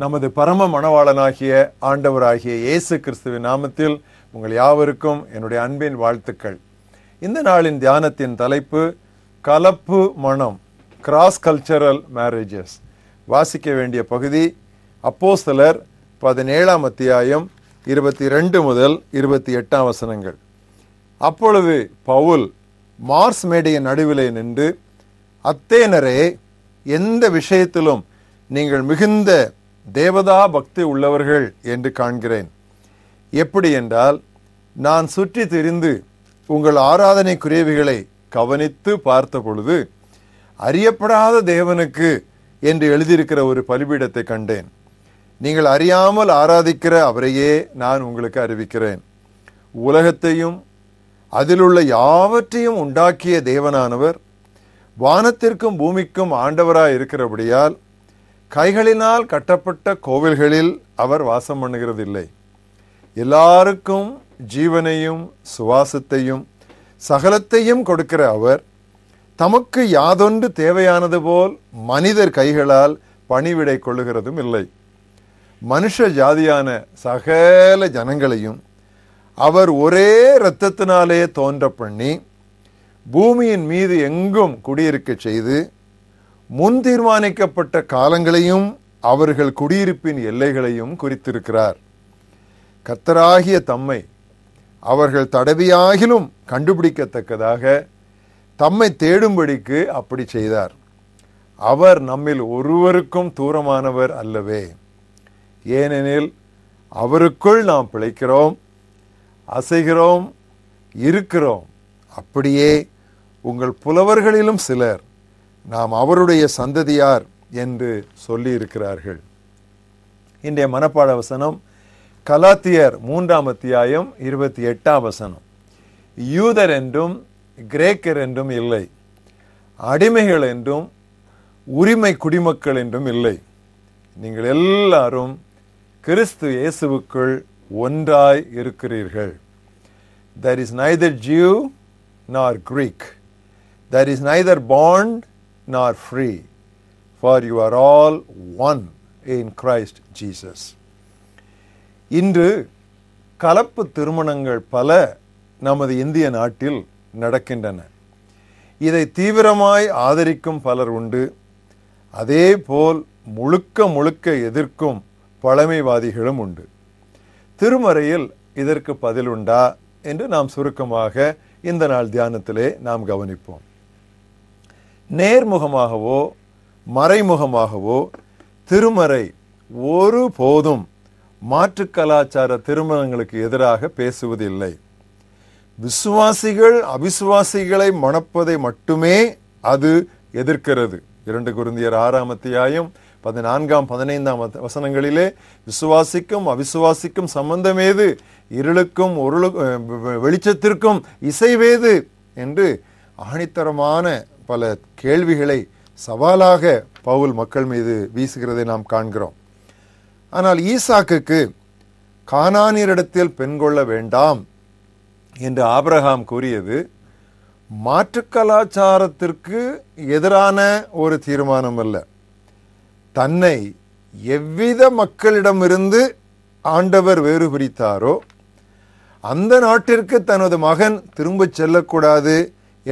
நமது பரம மணவாளனாகிய ஆண்டவராகிய இயேசு கிறிஸ்துவின் நாமத்தில் உங்கள் யாவருக்கும் என்னுடைய அன்பின் வாழ்த்துக்கள். இந்த நாளின் தியானத்தின் தலைப்பு கலப்பு மனம் கிராஸ் கல்ச்சரல் மேரேஜஸ் வாசிக்க வேண்டிய பகுதி அப்போ சிலர் பதினேழாம் அத்தியாயம் இருபத்தி ரெண்டு முதல் இருபத்தி எட்டாம் வசனங்கள். அப்பொழுது பவுல் மார்ஸ் மேடையின் நடுவிலே நின்று அத்தேனரே எந்த விஷயத்திலும் நீங்கள் மிகுந்த தேவதா பக்தி உள்ளவர்கள் என்று காண்கிறேன். எப்படி என்றால் நான் சுற்றி திரிந்து உங்கள் ஆராதனை குறைவுகளை கவனித்து பார்த்த பொழுது அறியப்படாத தேவனுக்கு என்று எழுதியிருக்கிற ஒரு பலிபீடத்தை கண்டேன். நீங்கள் அறியாமல் ஆராதிக்கிற அவரையே நான் உங்களுக்கு அறிவிக்கிறேன். உலகத்தையும் அதிலுள்ள யாவற்றையும் உண்டாக்கிய தேவனானவர் வானத்திற்கும் பூமிக்கும் ஆண்டவராய் இருக்கிறபடியால் கைகளினால் கட்டப்பட்ட கோவில்களில் அவர் வாசம் பண்ணுகிறதில்லை. எல்லாருக்கும் ஜீவனையும் சுவாசத்தையும் சகலத்தையும் கொடுக்கிற அவர் தமக்கு யாதொன்று தேவையானது போல் மனிதர் கைகளால் பணிவிடை கொள்ளுகிறதும் இல்லை. மனுஷ ஜாதியான சகல ஜனங்களையும் அவர் ஒரே இரத்தத்தினாலே தோன்ற பண்ணி பூமியின் மீது எங்கும் குடியிருக்க செய்து முன் தீர்மானிக்கப்பட்ட காலங்களையும் அவர்கள் குடியிருப்பின் எல்லைகளையும் குறித்திருக்கிறார். கத்தராகிய தம்மை அவர்கள் தடவியாகிலும் கண்டுபிடிக்கத்தக்கதாக தம்மை தேடும்படிக்கு அப்படி செய்தார். அவர் நம்மில் ஒருவருக்கும் தூரமானவர் அல்லவே. ஏனெனில் அவருக்குள் நாம் பிழைக்கிறோம் அசைகிறோம் இருக்கிறோம். அப்படியே உங்கள் புலவர்களிலும் சிலர் நாம் அவருடைய சந்ததியார் என்று சொல்லி இருக்கிறார்கள் இன்றைய மனப்பாட வசனம் கலாத்தியர் மூன்றாம் அத்தியாயம் இருபத்தி எட்டாம் வசனம். யூதர் என்றும் கிரேக்கர் என்றும் இல்லை. அடிமைகள் என்றும் உரிமை குடிமக்கள் என்றும் இல்லை. நீங்கள் எல்லாரும் கிறிஸ்து இயேசுவுக்குள் ஒன்றாய் இருக்கிறீர்கள். There is neither Jew nor Greek there is neither bond nor free, for you are all one in Christ Jesus. இன்று கலப்பு திருமணங்கள் பல நமது இந்திய நாட்டில் நடக்கின்றன. இதை தீவிரமாய் ஆதரிக்கும் பலர் உண்டு. அதே போல் முழுக்க முழுக்க எதிர்க்கும் பழமைவாதிகளும் உண்டு. திருமறையில் இதற்கு பதில் உண்டா? என்று நாம் சுருக்கமாக இந்த நாள் தியானத்திலே நாம் கவனிப்போம். நேர்முகமாகவோ மறைமுகமாகவோ திருமறை ஒரு போதும் மாற்று கலாச்சார திருமணங்களுக்கு எதிராக பேசுவதில்லை. விசுவாசிகள் அவிசுவாசிகளை மணப்பதை மட்டுமே அது எதிர்க்கிறது. இரண்டு குருந்தியர் ஆறாம் அத்தியாயம் பதினான்காம் பதினைந்தாம் வசனங்களிலே விசுவாசிக்கும் அவிசுவாசிக்கும் சம்பந்தமேது இருளுக்கும் ஒருளு வெளிச்சத்திற்கும் இசைவேது என்று ஆணித்தரமான பல கேள்விகளை சவாலாக பவுல் மக்கள் மீது வீசுகிறதை நாம் காண்கிறோம். ஆனால் ஈசாக்குக்கு கானானியரிடத்தில் பெண் கொள்ள வேண்டாம் என்று ஆபிரகாம் கூறியது மாற்று கலாச்சாரத்திற்கு எதிரான ஒரு தீர்மானம் அல்ல. தன்னை எவ்வித மக்களிடமிருந்து ஆண்டவர் வேறு பிரித்தாரோ அந்த நாட்டிற்கு தனது மகன் திரும்ப செல்லக்கூடாது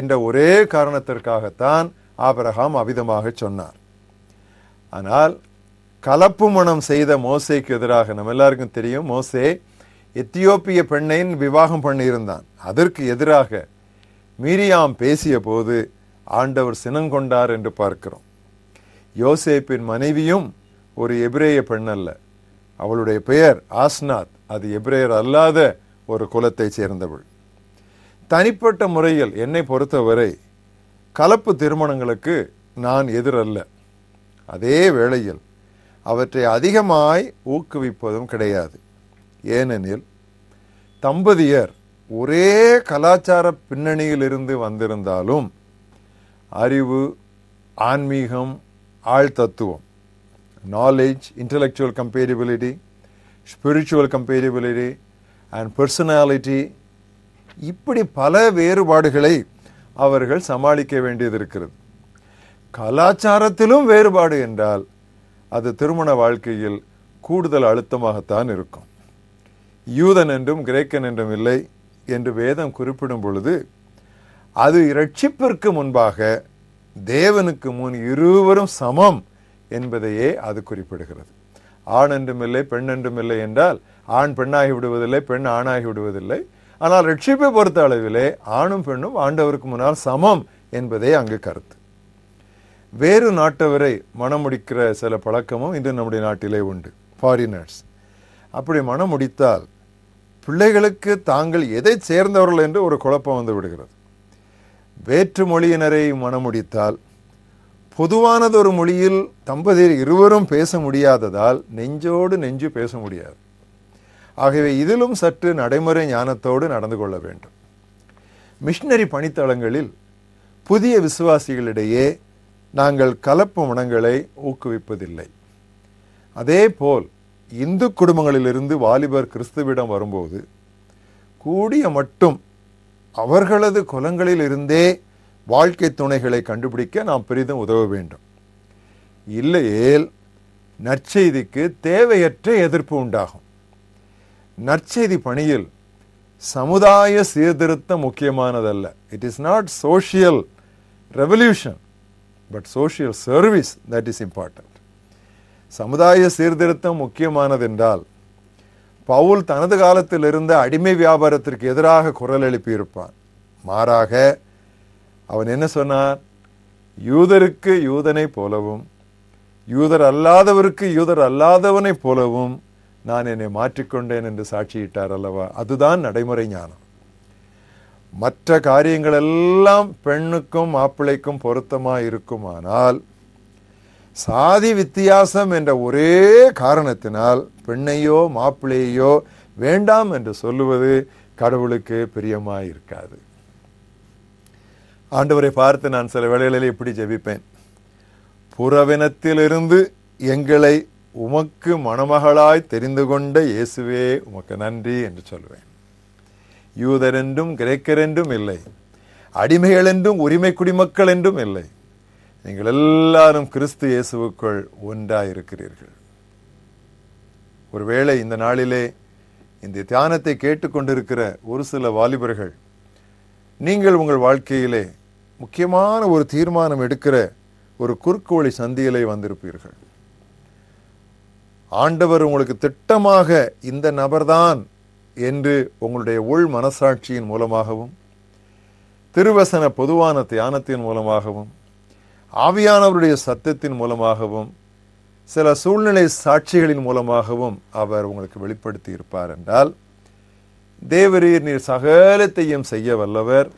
என்ற ஒரே காரணத்திற்காகத்தான் ஆபரகாம் அவிதமாக சொன்னார். ஆனால் கலப்பு மனம் செய்த மோசைக்கு எதிராக நம்ம எல்லாருக்கும் தெரியும் மோசே எத்தியோப்பிய பெண்ணை விவாகம் பண்ணியிருந்தான். அதற்கு எதிராக மீரியாம் பேசிய போது ஆண்டவர் சினங்கொண்டார் என்று பார்க்கிறோம். யோசேப்பின் மனைவியும் ஒரு எபிரேய பெண் அல்ல. அவளுடைய பெயர் ஆஸ்நாத். அது எபிரேயர் அல்லாத ஒரு குலத்தை சேர்ந்தவள். தனிப்பட்ட முறையில் என்னை பொறுத்தவரை கலப்பு திருமணங்களுக்கு நான் எதிரல்ல. அதே வேளையில் அவற்றை அதிகமாய் ஊக்குவிப்பதும் கிடையாது. ஏனெனில் தம்பதியர் ஒரே கலாச்சார பின்னணியிலிருந்து வந்திருந்தாலும் அறிவு ஆன்மீகம் ஆழ்தத்துவம் knowledge intellectual comparability spiritual comparability and personality இப்படி பல வேறுபாடுகளை அவர்கள் சமாளிக்க வேண்டியது இருக்கிறது கலாச்சாரத்திலும் வேறுபாடு என்றால் அது திருமண வாழ்க்கையில் கூடுதல் அழுத்தமாகத்தான் இருக்கும். யூதன் என்றும் கிரேக்கன் என்றும் இல்லை என்று வேதம் குறிப்பிடும் பொழுது அது இரட்சிப்பிற்கு முன்பாக தேவனுக்கு முன் இருவரும் சமம் என்பதையே அது குறிப்பிடுகிறது. ஆண் என்றும் இல்லை பெண் என்றும் இல்லை என்றால் ஆண் பெண்ணாகி விடுவதில்லை பெண் ஆணாகி விடுவதில்லை. ஆனால் ரட்சிப்பை பொறுத்த அளவிலே ஆணும் பெண்ணும் ஆண்டவருக்கு முன்னால் சமம் என்பதே அங்கு கருத்து. வேறு நாட்டவரை மனம் முடிக்கிற சில பழக்கமும் இன்று நம்முடைய நாட்டிலே உண்டு. ஃபாரினர்ஸ் அப்படி மனம் முடித்தால் பிள்ளைகளுக்கு தாங்கள் எதை சேர்ந்தவர்கள் என்று ஒரு குழப்பம் வந்து விடுகிறது. வேற்று மொழியினரை மனமுடித்தால் பொதுவானதொரு மொழியில் தம்பதியர் இருவரும் பேச முடியாததால் நெஞ்சோடு நெஞ்சு பேச முடியாது. ஆகவே இதிலும் சற்று நடைமுறை ஞானத்தோடு நடந்து கொள்ள வேண்டும். மிஷினரி பணித்தளங்களில் புதிய விசுவாசிகளிடையே நாங்கள் கலப்பு மனங்களை ஊக்குவிப்பதில்லை. அதேபோல் இந்து குடும்பங்களிலிருந்து வாலிபர் கிறிஸ்துவிடம் வரும்போது கூடிய மட்டும் அவர்களது குலங்களில் இருந்தே வாழ்க்கை துணைகளை கண்டுபிடிக்க நாம் பெரிதும் உதவ வேண்டும். இல்லையேல் நற்செய்திக்கு தேவையற்ற எதிர்ப்பு உண்டாகும். நற்செய்தி பணியில் சமுதாய சீர்திருத்தம் முக்கியமானதல்ல. It is not social revolution but social service that is important சமுதாய சீர்திருத்தம் முக்கியமானதென்றால் பவுல் தனது காலத்தில் இருந்த அடிமை வியாபாரத்திற்கு எதிராக குரல் எழுப்பியிருப்பான். மாறாக அவன் என்ன சொன்னான்? யூதருக்கு யூதனை போலவும் யூதர் அல்லாதவருக்கு யூதர் அல்லாதவனை போலவும் நான் என்னை மாற்றிக்கொண்டேன் என்று சாட்சியிட்டார் அல்லவா? அதுதான் நடைமுறை ஞானம். மற்ற காரியங்கள் எல்லாம் பெண்ணுக்கும் மாப்பிள்ளைக்கும் பொருத்தமாக இருக்குமானால் சாதி வித்தியாசம் என்ற ஒரே காரணத்தினால் பெண்ணையோ மாப்பிள்ளையோ வேண்டாம் என்று சொல்லுவது கடவுளுக்கு பிரியமாக இருக்காது ஆண்டவரை பார்த்து நான் சில வேளைகளில் இப்படி ஜெபிப்பேன்? புறவினத்திலிருந்து எங்களை உமக்கு மணமகளாய் தெரிந்து கொண்ட இயேசுவே உமக்கு நன்றி என்று சொல்வேன். யூதரென்றும் கிரேக்கரென்றும் கிரேக்கர் என்றும் இல்லை. அடிமைகள் என்றும் உரிமை குடிமக்கள் என்றும் இல்லை. நீங்கள் எல்லாரும் கிறிஸ்து இயேசுவுக்குள் ஒன்றாயிருக்கிறீர்கள். ஒருவேளை இந்த நாளிலே இந்த தியானத்தை கேட்டுக்கொண்டிருக்கிற ஒரு சில வாலிபர்கள் நீங்கள் உங்கள் வாழ்க்கையிலே முக்கியமான ஒரு தீர்மானம் எடுக்கிற ஒரு குறுக்கு சந்தியிலே வந்திருப்பீர்கள். ஆண்டவர் உங்களுக்கு திட்டமாக இந்த நபர்தான் என்று உங்களுடைய உள் மனசாட்சியின் மூலமாகவும் திருவசன பொதுவான தியானத்தின் மூலமாகவும் ஆவியானவருடைய சத்தத்தின் மூலமாகவும் சில சூழ்நிலை சாட்சிகளின் மூலமாகவும் அவர் உங்களுக்கு வெளிப்படுத்தி இருப்பார் என்றால் தேவரீர் நீர் சகலத்தையும் செய்ய வல்லவர்.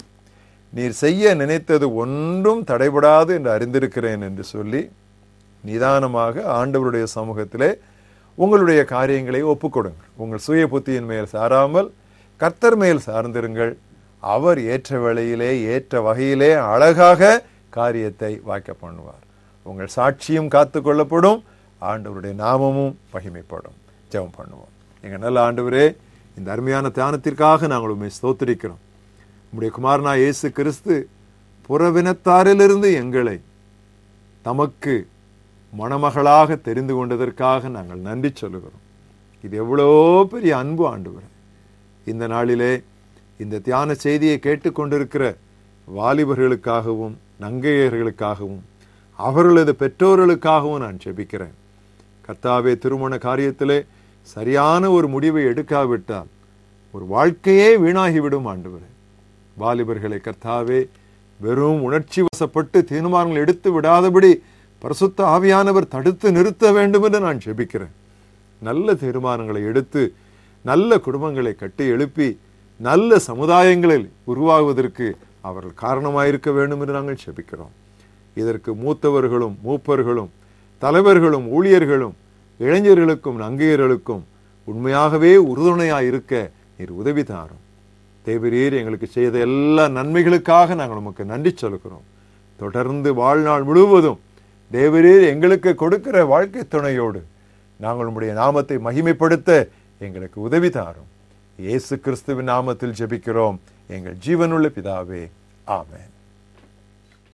நீர் செய்ய நினைத்தது ஒன்றும் தடைபடாது என்று அறிந்திருக்கிறேன் என்று சொல்லி நிதானமாக ஆண்டவருடைய சமூகத்திலே உங்களுடைய காரியங்களை ஒப்புக்கொடுங்கள். உங்கள் சுய புத்தியின் மேல் சாராமல் கர்த்தர் மேல் சார்ந்திருங்கள். அவர் ஏற்ற வேளையிலே ஏற்ற வகையிலே அழகாக காரியத்தை வாய்க்க பண்ணுவார். உங்கள் சாட்சியும் காத்து கொள்ளப்படும். ஆண்டவருடைய நாமமும் மகிமைப்படும். ஜெபம் பண்ணுவோம். எங்கள் நல்ல ஆண்டவரே இந்த அருமையான தியானத்திற்காக நாங்கள் உண்மை ஸ்தோத்திரிக்கிறோம். உங்களுடைய குமாரனா இயேசு கிறிஸ்து புறவினத்தாரிலிருந்து எங்களை தமக்கு மணமகளாக தெரிந்து கொண்டதற்காக நாங்கள் நன்றி சொல்லுகிறோம். இது எவ்வளோ பெரிய அன்பு ஆண்டு இந்த நாளிலே இந்த தியான செய்தியை கேட்டுக்கொண்டிருக்கிற வாலிபர்களுக்காகவும் நங்கையர்களுக்காகவும் அவர்களது பெற்றோர்களுக்காகவும் நான் செபிக்கிறேன் கர்த்தாவே திருமண காரியத்திலே சரியான ஒரு முடிவை எடுக்காவிட்டால் ஒரு வாழ்க்கையே வீணாகிவிடும் ஆண்டவரே. வாலிபர்களை கர்த்தாவே வெறும் உணர்ச்சி வசப்பட்டு தீர்மானங்கள் எடுத்து விடாதபடி பரிசுத்த ஆவியானவர் தடுத்து நிறுத்த வேண்டும் என்று நான் ஜெபிக்கிறேன். நல்ல தீர்மானங்களை எடுத்து நல்ல குடும்பங்களை கட்டி எழுப்பி நல்ல சமுதாயங்களில் உருவாகுவதற்கு அவர்கள் காரணமாயிருக்க வேண்டும் என்று நாங்கள் செபிக்கிறோம் இதற்கு மூத்தவர்களும் மூப்பர்களும் தலைவர்களும் ஊழியர்களும் இளைஞர்களுக்கும் நங்கையர்களுக்கும் உண்மையாகவே உறுதுணையாக இருக்க நீர் உதவி தாரும். தேவரீர் எங்களுக்கு செய்த எல்லா நன்மைகளுக்காக நாங்கள் உமக்கு நன்றி சொல்கிறோம். தொடர்ந்து வாழ்நாள் முழுவதும் தேவரீர் எங்களுக்கு கொடுக்கிற வாழ்க்கை துணையோடு நாங்கள் உம்முடைய நாமத்தை மகிமைப்படுத்த எங்களுக்கு உதவி தாரும். இயேசு கிறிஸ்துவின் நாமத்தில் ஜெபிக்கிறோம். எங்கள் ஜீவனுள்ள பிதாவே. ஆமேன்.